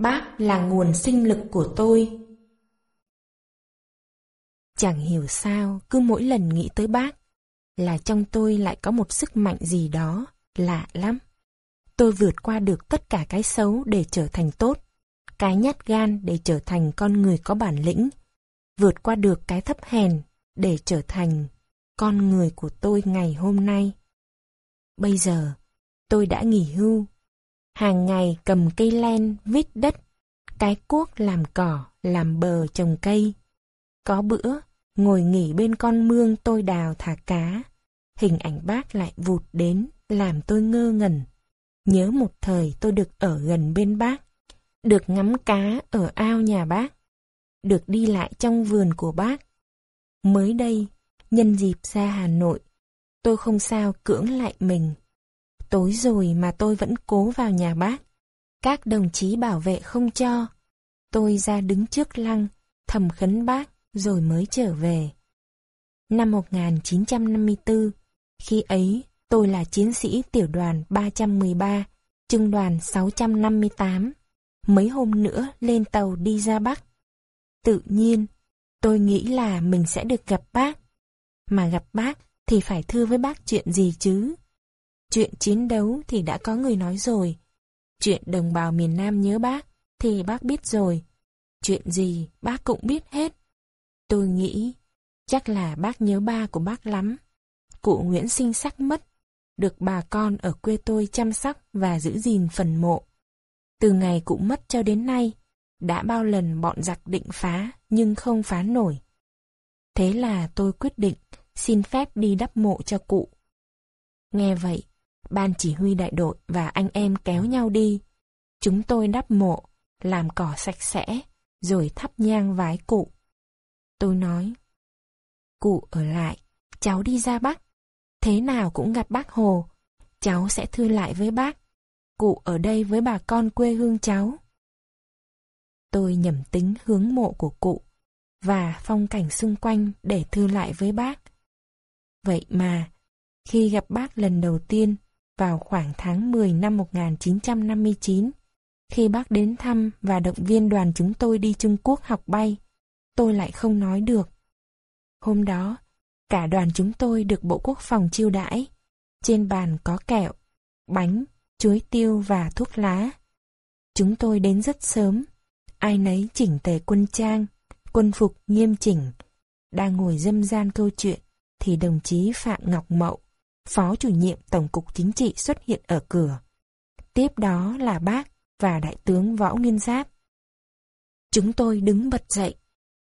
Bác là nguồn sinh lực của tôi. Chẳng hiểu sao, cứ mỗi lần nghĩ tới bác, là trong tôi lại có một sức mạnh gì đó, lạ lắm. Tôi vượt qua được tất cả cái xấu để trở thành tốt, cái nhát gan để trở thành con người có bản lĩnh, vượt qua được cái thấp hèn để trở thành con người của tôi ngày hôm nay. Bây giờ, tôi đã nghỉ hưu. Hàng ngày cầm cây len vít đất, cái cuốc làm cỏ, làm bờ trồng cây. Có bữa, ngồi nghỉ bên con mương tôi đào thả cá. Hình ảnh bác lại vụt đến, làm tôi ngơ ngẩn. Nhớ một thời tôi được ở gần bên bác, được ngắm cá ở ao nhà bác, được đi lại trong vườn của bác. Mới đây, nhân dịp ra Hà Nội, tôi không sao cưỡng lại mình. Tối rồi mà tôi vẫn cố vào nhà bác. Các đồng chí bảo vệ không cho. Tôi ra đứng trước lăng, thầm khấn bác, rồi mới trở về. Năm 1954, khi ấy tôi là chiến sĩ tiểu đoàn 313, trung đoàn 658. Mấy hôm nữa lên tàu đi ra Bắc. Tự nhiên, tôi nghĩ là mình sẽ được gặp bác. Mà gặp bác thì phải thưa với bác chuyện gì chứ? Chuyện chiến đấu thì đã có người nói rồi. Chuyện đồng bào miền Nam nhớ bác thì bác biết rồi. Chuyện gì bác cũng biết hết. Tôi nghĩ chắc là bác nhớ ba của bác lắm. Cụ Nguyễn sinh sắc mất, được bà con ở quê tôi chăm sóc và giữ gìn phần mộ. Từ ngày cụ mất cho đến nay, đã bao lần bọn giặc định phá nhưng không phá nổi. Thế là tôi quyết định xin phép đi đắp mộ cho cụ. Nghe vậy, ban chỉ huy đại đội và anh em kéo nhau đi. Chúng tôi đắp mộ, làm cỏ sạch sẽ, rồi thắp nhang vái cụ. Tôi nói, cụ ở lại, cháu đi ra Bắc. Thế nào cũng gặp bác Hồ, cháu sẽ thư lại với bác. Cụ ở đây với bà con quê hương cháu. Tôi nhẩm tính hướng mộ của cụ và phong cảnh xung quanh để thư lại với bác. Vậy mà, khi gặp bác lần đầu tiên vào khoảng tháng 10 năm 1959, khi bác đến thăm và động viên đoàn chúng tôi đi Trung Quốc học bay, tôi lại không nói được. Hôm đó, cả đoàn chúng tôi được Bộ Quốc phòng chiêu đãi. Trên bàn có kẹo, bánh, chuối tiêu và thuốc lá. Chúng tôi đến rất sớm, ai nấy chỉnh tề quân trang, quân phục nghiêm chỉnh. Đang ngồi dâm gian câu chuyện, thì đồng chí Phạm Ngọc Mậu, Phó chủ nhiệm Tổng cục Chính trị xuất hiện ở cửa. Tiếp đó là bác và Đại tướng Võ Nguyên Giáp. Chúng tôi đứng bật dậy,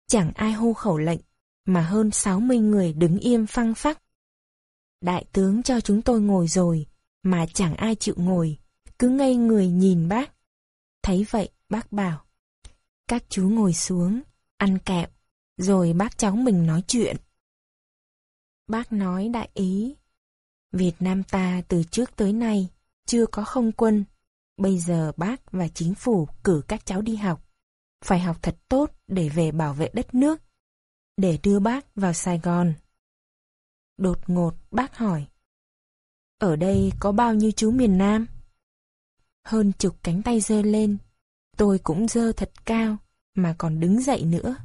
chẳng ai hô khẩu lệnh, mà hơn 60 người đứng im phăng phắc. Đại tướng cho chúng tôi ngồi rồi, mà chẳng ai chịu ngồi, cứ ngây người nhìn bác. Thấy vậy, bác bảo, các chú ngồi xuống, ăn kẹo, rồi bác cháu mình nói chuyện. Bác nói đại ý, Việt Nam ta từ trước tới nay chưa có không quân, bây giờ bác và chính phủ cử các cháu đi học. Phải học thật tốt để về bảo vệ đất nước, để đưa bác vào Sài Gòn. Đột ngột bác hỏi, ở đây có bao nhiêu chú miền Nam? Hơn chục cánh tay dơ lên, tôi cũng dơ thật cao, mà còn đứng dậy nữa.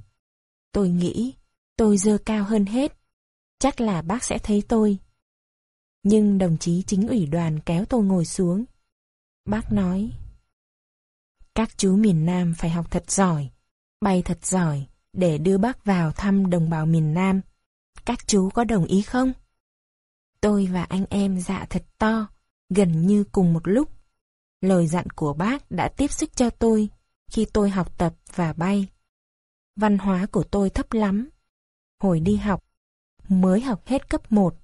Tôi nghĩ, tôi dơ cao hơn hết, chắc là bác sẽ thấy tôi. Nhưng đồng chí chính ủy đoàn kéo tôi ngồi xuống. Bác nói, các chú miền Nam phải học thật giỏi, bay thật giỏi, để đưa bác vào thăm đồng bào miền Nam. Các chú có đồng ý không? Tôi và anh em dạ thật to, gần như cùng một lúc. Lời dặn của bác đã tiếp sức cho tôi khi tôi học tập và bay. Văn hóa của tôi thấp lắm. Hồi đi học, mới học hết cấp 1.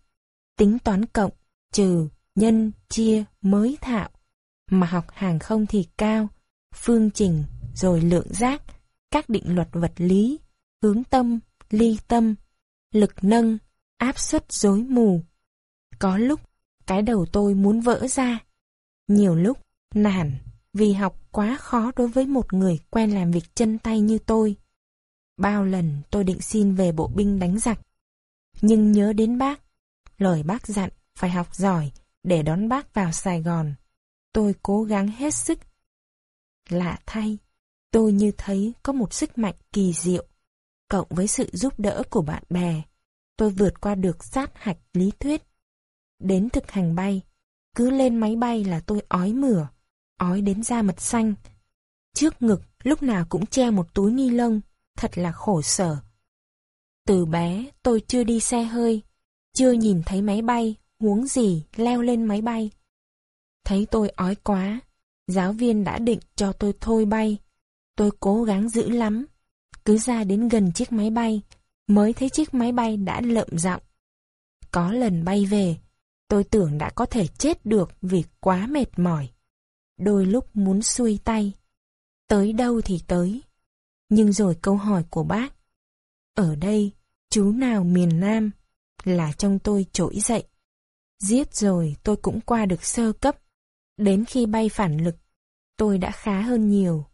Tính toán cộng, trừ, nhân, chia, mới thạo. Mà học hàng không thì cao, phương trình, rồi lượng giác, các định luật vật lý, hướng tâm, ly tâm, lực nâng, áp suất rối mù. Có lúc, cái đầu tôi muốn vỡ ra. Nhiều lúc, nản, vì học quá khó đối với một người quen làm việc chân tay như tôi. Bao lần tôi định xin về bộ binh đánh giặc. Nhưng nhớ đến bác, lời bác dặn phải học giỏi để đón bác vào Sài Gòn. Tôi cố gắng hết sức. Lạ thay, Tôi như thấy có một sức mạnh kỳ diệu, cộng với sự giúp đỡ của bạn bè. Tôi vượt qua được sát hạch lý thuyết. Đến thực hành bay, cứ lên máy bay là tôi ói mửa, ói đến da mật xanh. Trước ngực lúc nào cũng che một túi ni lông, thật là khổ sở. Từ bé tôi chưa đi xe hơi, chưa nhìn thấy máy bay, huống gì leo lên máy bay. Thấy tôi ói quá, giáo viên đã định cho tôi thôi bay. Tôi cố gắng giữ lắm, cứ ra đến gần chiếc máy bay, mới thấy chiếc máy bay đã lợm giọng. Có lần bay về, tôi tưởng đã có thể chết được vì quá mệt mỏi. Đôi lúc muốn xuôi tay. Tới đâu thì tới. Nhưng rồi câu hỏi của bác. Ở đây, chú nào miền Nam? Là trong tôi trỗi dậy. Giết rồi tôi cũng qua được sơ cấp. Đến khi bay phản lực, tôi đã khá hơn nhiều.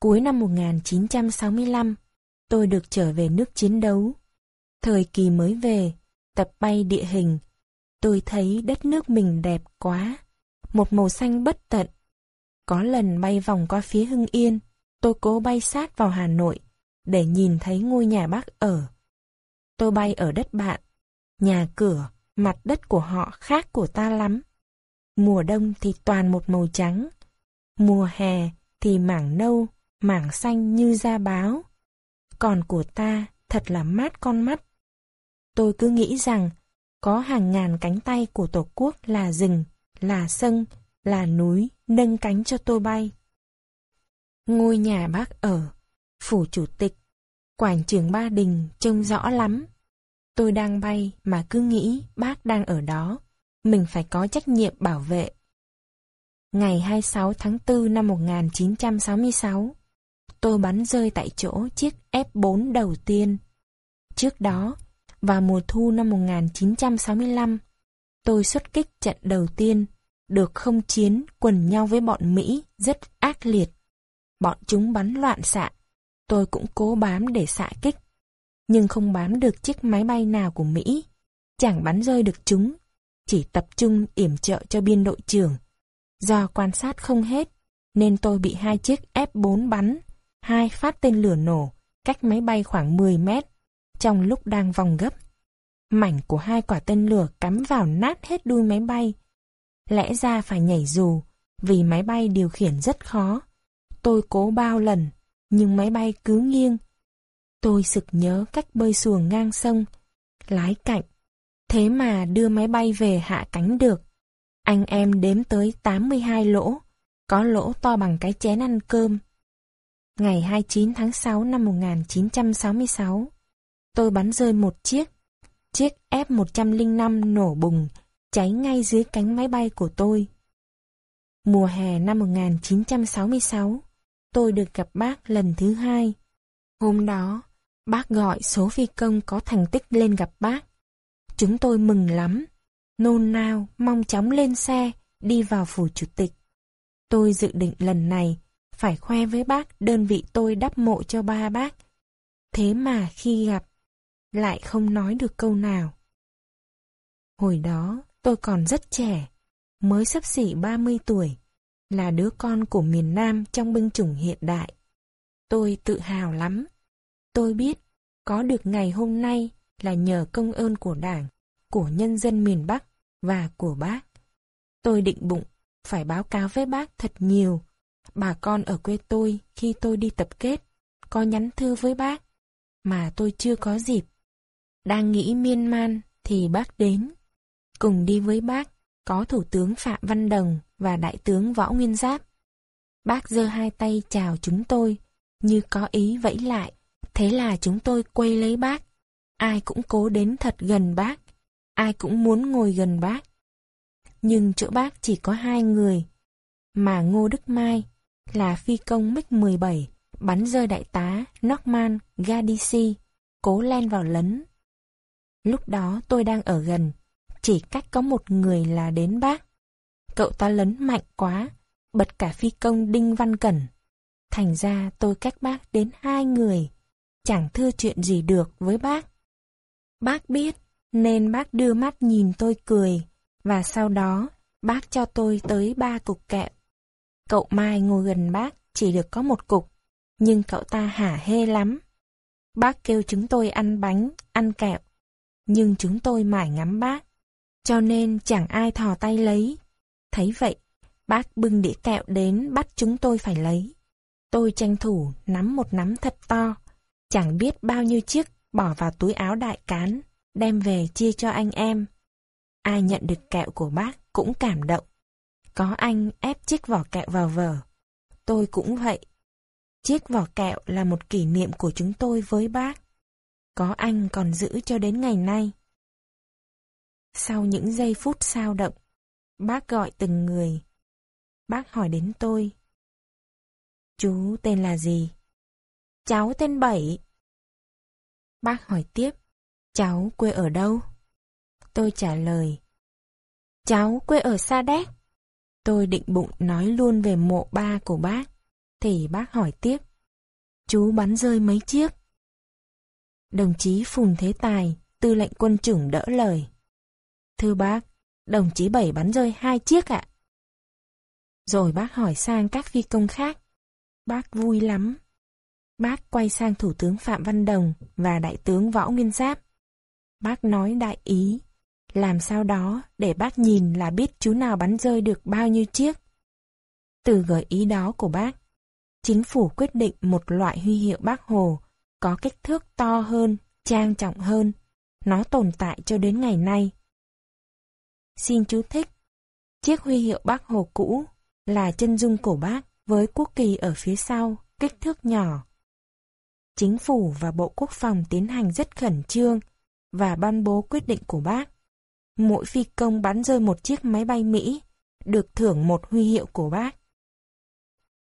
Cuối năm 1965, tôi được trở về nước chiến đấu. Thời kỳ mới về, tập bay địa hình, tôi thấy đất nước mình đẹp quá, một màu xanh bất tận. Có lần bay vòng qua phía Hưng Yên, tôi cố bay sát vào Hà Nội để nhìn thấy ngôi nhà bác ở. Tôi bay ở đất bạn, nhà cửa, mặt đất của họ khác của ta lắm. Mùa đông thì toàn một màu trắng, mùa hè thì mảng nâu, mảng xanh như da báo. Còn của ta thật là mát con mắt. Tôi cứ nghĩ rằng có hàng ngàn cánh tay của Tổ quốc là rừng, là sân, là núi nâng cánh cho tôi bay. Ngôi nhà bác ở, phủ chủ tịch, quảng trường Ba Đình trông rõ lắm. Tôi đang bay mà cứ nghĩ bác đang ở đó, mình phải có trách nhiệm bảo vệ. Ngày 26 tháng 4 năm 1966, tôi bắn rơi tại chỗ chiếc F4 đầu tiên. Trước đó, vào mùa thu năm 1965, tôi xuất kích trận đầu tiên, được không chiến quần nhau với bọn Mỹ rất ác liệt. Bọn chúng bắn loạn xạ, tôi cũng cố bám để xạ kích, nhưng không bám được chiếc máy bay nào của Mỹ. Chẳng bắn rơi được chúng, chỉ tập trung yểm trợ cho biên đội trưởng. Do quan sát không hết, nên tôi bị hai chiếc F4 bắn, hai phát tên lửa nổ, cách máy bay khoảng 10 mét, trong lúc đang vòng gấp. Mảnh của hai quả tên lửa cắm vào nát hết đuôi máy bay. Lẽ ra phải nhảy dù, vì máy bay điều khiển rất khó. Tôi cố bao lần, nhưng máy bay cứ nghiêng. Tôi sực nhớ cách bơi xuồng ngang sông, lái cạnh. Thế mà đưa máy bay về hạ cánh được. Anh em đếm tới 82 lỗ, có lỗ to bằng cái chén ăn cơm. Ngày 29 tháng 6 năm 1966, tôi bắn rơi một chiếc. Chiếc F-105 nổ bùng, cháy ngay dưới cánh máy bay của tôi. Mùa hè năm 1966, tôi được gặp bác lần thứ hai. Hôm đó, bác gọi số phi công có thành tích lên gặp bác. Chúng tôi mừng lắm, nôn nao mong chóng lên xe, đi vào phủ chủ tịch. Tôi dự định lần này phải khoe với bác đơn vị tôi đắp mộ cho ba bác. Thế mà khi gặp, lại không nói được câu nào. Hồi đó, tôi còn rất trẻ, mới sắp xỉ 30 tuổi, là đứa con của miền Nam trong binh chủng hiện đại. Tôi tự hào lắm. Tôi biết, có được ngày hôm nay là nhờ công ơn của Đảng, của nhân dân miền Bắc và của bác. Tôi định bụng phải báo cáo với bác thật nhiều Bà con ở quê tôi khi tôi đi tập kết, có nhắn thư với bác, mà tôi chưa có dịp. Đang nghĩ miên man thì bác đến. Cùng đi với bác có Thủ tướng Phạm Văn Đồng và Đại tướng Võ Nguyên Giáp. Bác giơ hai tay chào chúng tôi, như có ý vẫy lại. Thế là chúng tôi quay lấy bác. Ai cũng cố đến thật gần bác. Ai cũng muốn ngồi gần bác. Nhưng chỗ bác chỉ có hai người. Mà Ngô Đức Mai là phi công MiG-17 bắn rơi đại tá Norman Gadisi, cố len vào lấn. Lúc đó tôi đang ở gần, chỉ cách có một người là đến bác. Cậu ta lấn mạnh quá, bật cả phi công Đinh Văn Cẩn. Thành ra tôi cách bác đến hai người, chẳng thưa chuyện gì được với bác. Bác biết, nên bác đưa mắt nhìn tôi cười, và sau đó bác cho tôi tới ba cục kẹo. Cậu Mai ngồi gần bác chỉ được có một cục. Nhưng cậu ta hả hê lắm. Bác kêu chúng tôi ăn bánh, ăn kẹo. Nhưng chúng tôi mải ngắm bác. Cho nên chẳng ai thò tay lấy. Thấy vậy, bác bưng đĩa kẹo đến bắt chúng tôi phải lấy. Tôi tranh thủ nắm một nắm thật to. Chẳng biết bao nhiêu chiếc bỏ vào túi áo đại cán, đem về chia cho anh em. Ai nhận được kẹo của bác cũng cảm động. Có anh ép chiếc vỏ kẹo vào vở. Tôi cũng vậy. Chiếc vỏ kẹo là một kỷ niệm của chúng tôi với bác. Có anh còn giữ cho đến ngày nay. Sau những giây phút sao động, bác gọi từng người. Bác hỏi đến tôi. Chú tên là gì? Cháu tên Bảy. Bác hỏi tiếp. Cháu quê ở đâu? Tôi trả lời. Cháu quê ở Sa Đéc. Tôi định bụng nói luôn về mộ ba của bác. Thì bác hỏi tiếp. Chú bắn rơi mấy chiếc? Đồng chí Phùng Thế Tài, tư lệnh quân chủng đỡ lời. Thưa bác, đồng chí Bảy bắn rơi hai chiếc ạ. Rồi bác hỏi sang các phi công khác. Bác vui lắm. Bác quay sang Thủ tướng Phạm Văn Đồng và Đại tướng Võ Nguyên Giáp. Bác nói đại ý, làm sao đó để bác nhìn là biết chú nào bắn rơi được bao nhiêu chiếc. Từ gợi ý đó của bác, chính phủ quyết định một loại huy hiệu bác Hồ có kích thước to hơn, trang trọng hơn. Nó tồn tại cho đến ngày nay. Xin chú thích. Chiếc huy hiệu bác Hồ cũ là chân dung của bác với quốc kỳ ở phía sau, kích thước nhỏ. Chính phủ và Bộ Quốc phòng tiến hành rất khẩn trương và ban bố quyết định của bác. Mỗi phi công bắn rơi một chiếc máy bay Mỹ được thưởng một huy hiệu của bác.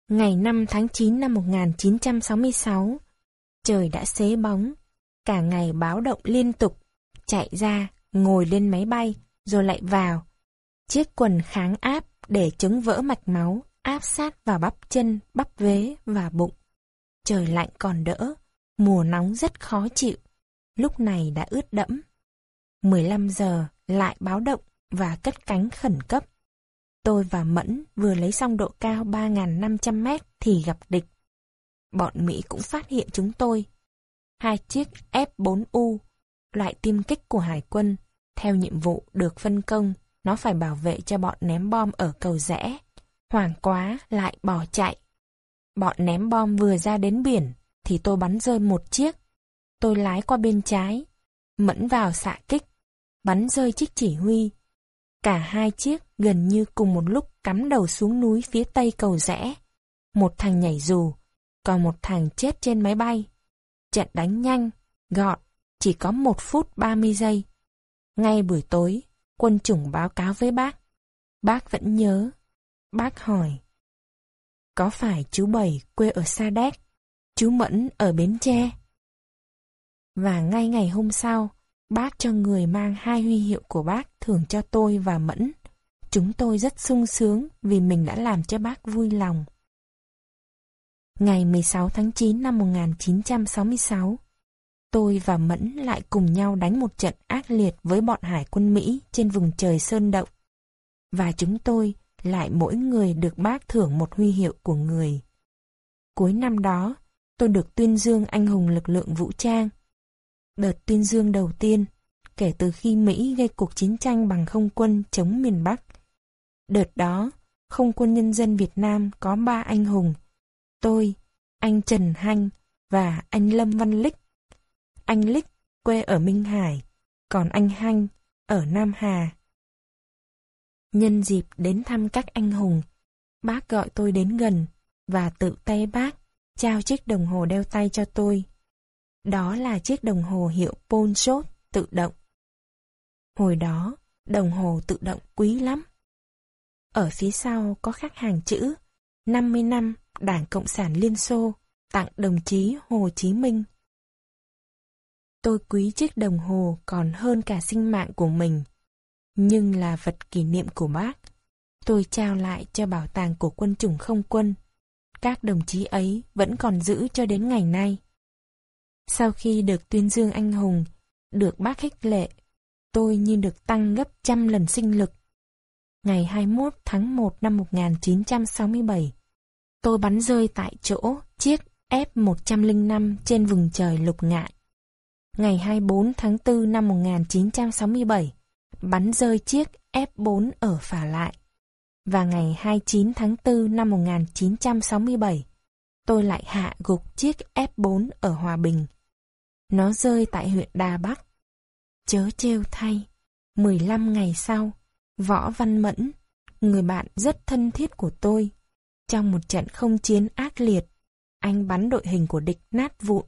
Ngày 5 tháng 9 năm 1966, trời đã xế bóng, cả ngày báo động liên tục, chạy ra, ngồi lên máy bay, rồi lại vào. Chiếc quần kháng áp để chống vỡ mạch máu, áp sát vào bắp chân, bắp vế và bụng. Trời lạnh còn đỡ, mùa nóng rất khó chịu, lúc này đã ướt đẫm. 15 giờ lại báo động và cất cánh khẩn cấp. Tôi và Mẫn vừa lấy xong độ cao 3.500 mét thì gặp địch. Bọn Mỹ cũng phát hiện chúng tôi. Hai chiếc F-4U, loại tiêm kích của Hải quân, theo nhiệm vụ được phân công, nó phải bảo vệ cho bọn ném bom ở cầu rẽ. Hoàng quá lại bỏ chạy. Bọn ném bom vừa ra đến biển, thì tôi bắn rơi một chiếc. Tôi lái qua bên trái, mẫn vào xạ kích, bắn rơi chiếc chỉ huy. Cả hai chiếc gần như cùng một lúc cắm đầu xuống núi phía tây cầu rẽ. Một thằng nhảy dù, còn một thằng chết trên máy bay. Trận đánh nhanh, gọn, chỉ có một phút 30 giây. Ngay buổi tối, quân chủng báo cáo với bác. Bác vẫn nhớ. Bác hỏi. Có phải chú Bảy quê ở Sa Đéc? Chú Mẫn ở Bến Tre? Và ngay ngày hôm sau, bác cho người mang hai huy hiệu của bác thưởng cho tôi và Mẫn. Chúng tôi rất sung sướng vì mình đã làm cho bác vui lòng. Ngày 16 tháng 9 năm 1966, tôi và Mẫn lại cùng nhau đánh một trận ác liệt với bọn hải quân Mỹ trên vùng trời Sơn Động. Và chúng tôi lại mỗi người được bác thưởng một huy hiệu của người. Cuối năm đó, tôi được tuyên dương anh hùng lực lượng vũ trang. Đợt tuyên dương đầu tiên, kể từ khi Mỹ gây cuộc chiến tranh bằng không quân chống miền Bắc. Đợt đó, không quân nhân dân Việt Nam có ba anh hùng, tôi, anh Trần Hanh và anh Lâm Văn Lích. Anh Lích quê ở Minh Hải, còn anh Hanh ở Nam Hà. Nhân dịp đến thăm các anh hùng, bác gọi tôi đến gần và tự tay bác trao chiếc đồng hồ đeo tay cho tôi. Đó là chiếc đồng hồ hiệu Polshot tự động. Hồi đó, đồng hồ tự động quý lắm. Ở phía sau có khắc hàng chữ 50 năm Đảng Cộng sản Liên Xô tặng đồng chí Hồ Chí Minh. Tôi quý chiếc đồng hồ còn hơn cả sinh mạng của mình, nhưng là vật kỷ niệm của bác. Tôi trao lại cho bảo tàng của quân chủng không quân. Các đồng chí ấy vẫn còn giữ cho đến ngày nay. Sau khi được tuyên dương anh hùng, được bác khích lệ, tôi như được tăng gấp trăm lần sinh lực. Ngày 21 tháng 1 năm 1967, tôi bắn rơi tại chỗ chiếc F-105 trên vùng trời lục ngạn. Ngày 24 tháng 4 năm 1967, bắn rơi chiếc F-4 ở phả lại. Và ngày 29 tháng 4 năm 1967, tôi lại hạ gục chiếc F-4 ở Hòa Bình. Nó rơi tại huyện Đà Bắc. Chớ trêu thay, 15 ngày sau, Võ Văn Mẫn, người bạn rất thân thiết của tôi, trong một trận không chiến ác liệt, anh bắn đội hình của địch nát vụn,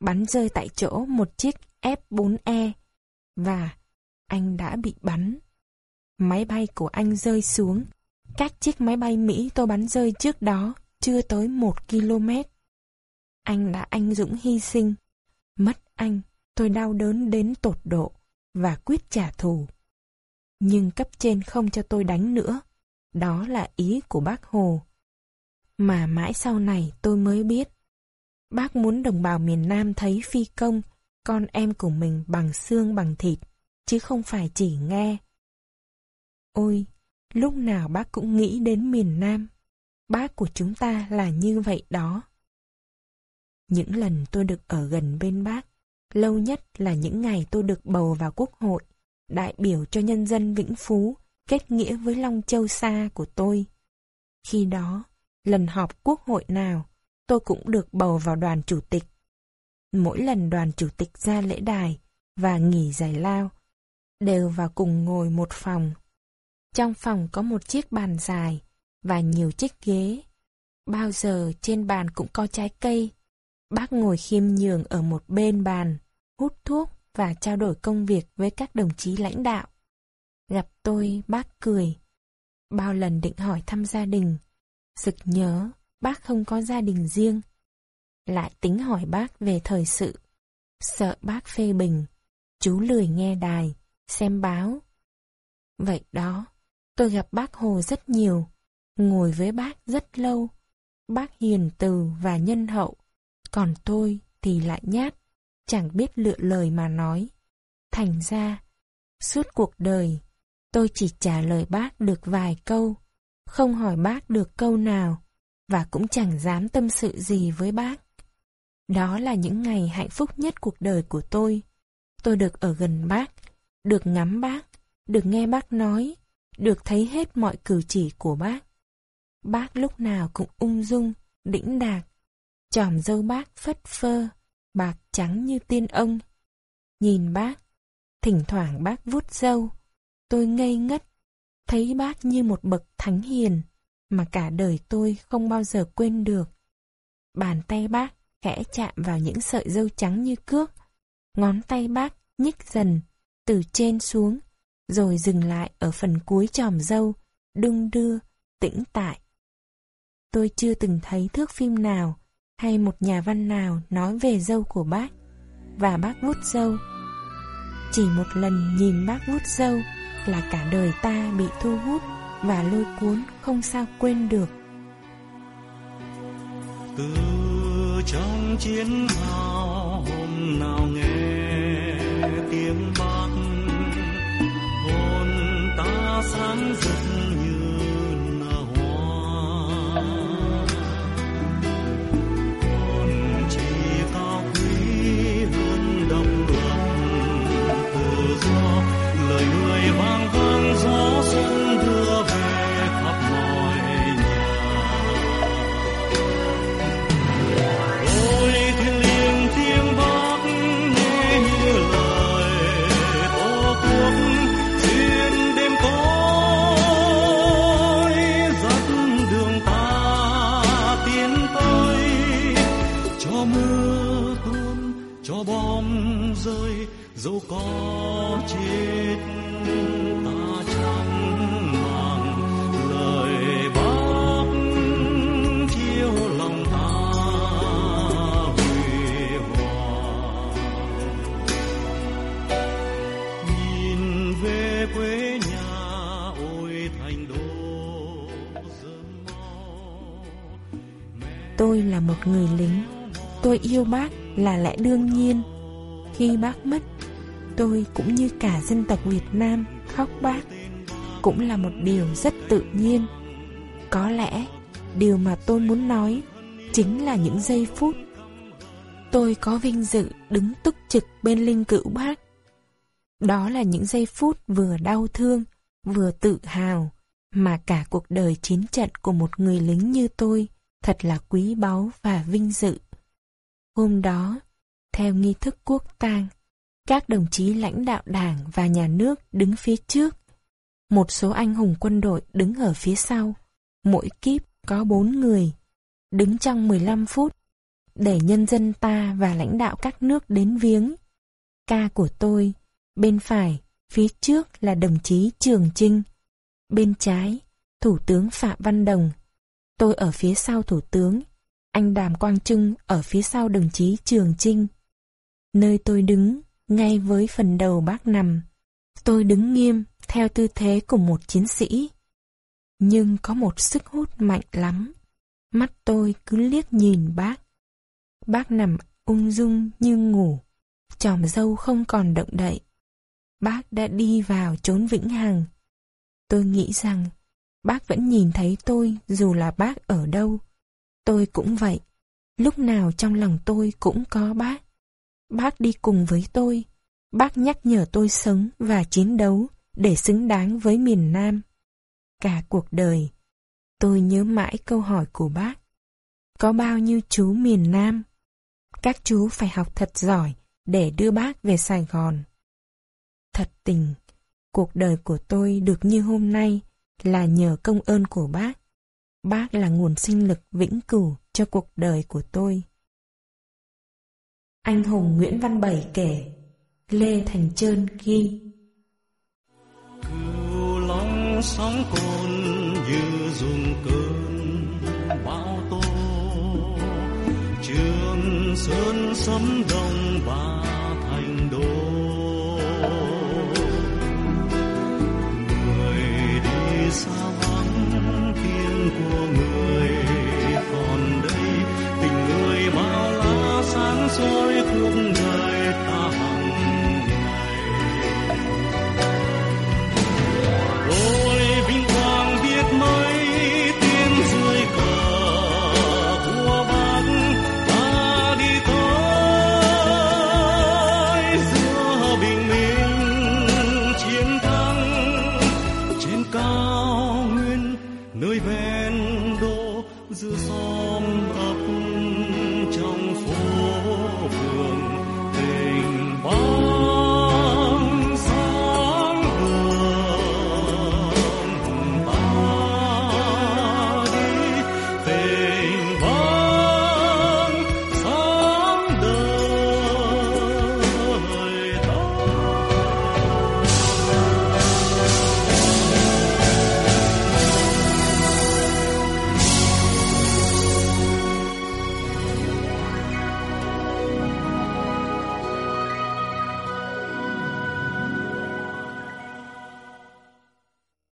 bắn rơi tại chỗ một chiếc F-4E, và anh đã bị bắn. Máy bay của anh rơi xuống, các chiếc máy bay Mỹ tôi bắn rơi trước đó chưa tới một km. Anh đã anh dũng hy sinh. Mất anh, tôi đau đớn đến tột độ và quyết trả thù. Nhưng cấp trên không cho tôi đánh nữa. Đó là ý của bác Hồ. Mà mãi sau này tôi mới biết. Bác muốn đồng bào miền Nam thấy phi công, con em của mình bằng xương bằng thịt, chứ không phải chỉ nghe. Ôi, lúc nào bác cũng nghĩ đến miền Nam. Bác của chúng ta là như vậy đó. Những lần tôi được ở gần bên bác, lâu nhất là những ngày tôi được bầu vào quốc hội, đại biểu cho nhân dân Vĩnh Phú, kết nghĩa với Long Châu Sa của tôi. Khi đó, lần họp quốc hội nào, tôi cũng được bầu vào đoàn chủ tịch. Mỗi lần đoàn chủ tịch ra lễ đài và nghỉ giải lao, đều vào cùng ngồi một phòng. Trong phòng có một chiếc bàn dài và nhiều chiếc ghế. Bao giờ trên bàn cũng có trái cây. Bác ngồi khiêm nhường ở một bên bàn, hút thuốc và trao đổi công việc với các đồng chí lãnh đạo. Gặp tôi, bác cười. Bao lần định hỏi thăm gia đình, sực nhớ bác không có gia đình riêng. Lại tính hỏi bác về thời sự. Sợ bác phê bình, chú lười nghe đài, xem báo. Vậy đó, tôi gặp bác Hồ rất nhiều, ngồi với bác rất lâu. Bác hiền từ và nhân hậu, còn tôi thì lại nhát, chẳng biết lựa lời mà nói. Thành ra, suốt cuộc đời, tôi chỉ trả lời bác được vài câu, không hỏi bác được câu nào, và cũng chẳng dám tâm sự gì với bác. Đó là những ngày hạnh phúc nhất cuộc đời của tôi. Tôi được ở gần bác, được ngắm bác, được nghe bác nói, được thấy hết mọi cử chỉ của bác. Bác lúc nào cũng ung dung, đĩnh đạc. Chòm dâu bác phất phơ, bạc trắng như tiên ông. Nhìn bác, thỉnh thoảng bác vuốt dâu, tôi ngây ngất, thấy bác như một bậc thánh hiền mà cả đời tôi không bao giờ quên được. Bàn tay bác khẽ chạm vào những sợi dâu trắng như cước, ngón tay bác nhích dần từ trên xuống, rồi dừng lại ở phần cuối tròm dâu, đung đưa, tĩnh tại. Tôi chưa từng thấy thước phim nào hay một nhà văn nào nói về dâu của bác và bác vuốt dâu. Chỉ một lần nhìn bác vuốt dâu là cả đời ta bị thu hút và lôi cuốn không sao quên được. Từ trong chiến hào hôm nào nghe tiếng bác, hồn ta sáng rực một người lính tôi yêu bác là lẽ đương nhiên khi bác mất tôi cũng như cả dân tộc Việt Nam khóc bác cũng là một điều rất tự nhiên. Có lẽ điều mà tôi muốn nói chính là những giây phút tôi có vinh dự đứng túc trực bên linh cữu bác. Đó là những giây phút vừa đau thương, vừa tự hào, mà cả cuộc đời chiến trận của một người lính như tôi thật là quý báu và vinh dự. Hôm đó, theo nghi thức quốc tang, các đồng chí lãnh đạo đảng và nhà nước đứng phía trước. Một số anh hùng quân đội đứng ở phía sau. Mỗi kíp có bốn người. Đứng trong 15 phút để nhân dân ta và lãnh đạo các nước đến viếng. Ca của tôi, bên phải, phía trước là đồng chí Trường Trinh. Bên trái, Thủ tướng Phạm Văn Đồng. Tôi ở phía sau Thủ tướng. Anh Đàm Quang Trung ở phía sau đồng chí Trường Trinh. Nơi tôi đứng, ngay với phần đầu bác nằm. Tôi đứng nghiêm theo tư thế của một chiến sĩ. Nhưng có một sức hút mạnh lắm. Mắt tôi cứ liếc nhìn bác. Bác nằm ung dung như ngủ, tròm dâu không còn động đậy. Bác đã đi vào chốn vĩnh hằng. Tôi nghĩ rằng bác vẫn nhìn thấy tôi dù là bác ở đâu. Tôi cũng vậy. Lúc nào trong lòng tôi cũng có bác. Bác đi cùng với tôi. Bác nhắc nhở tôi sống và chiến đấu để xứng đáng với miền Nam. Cả cuộc đời, tôi nhớ mãi câu hỏi của bác. Có bao nhiêu chú miền Nam? Các chú phải học thật giỏi để đưa bác về Sài Gòn. Thật tình, cuộc đời của tôi được như hôm nay là nhờ công ơn của bác. Bác là nguồn sinh lực vĩnh cửu cho cuộc đời của tôi. Anh hùng Nguyễn Văn Bảy kể, Lê Thành Trơn ghi. Cửu long sóng cồn như dùng cơn bão tô, trường sơn sấm đông và xa vắng tiếng của người còn đây, tình người bao la sáng soi cuộc đời ta nơi ven đô giữa xóm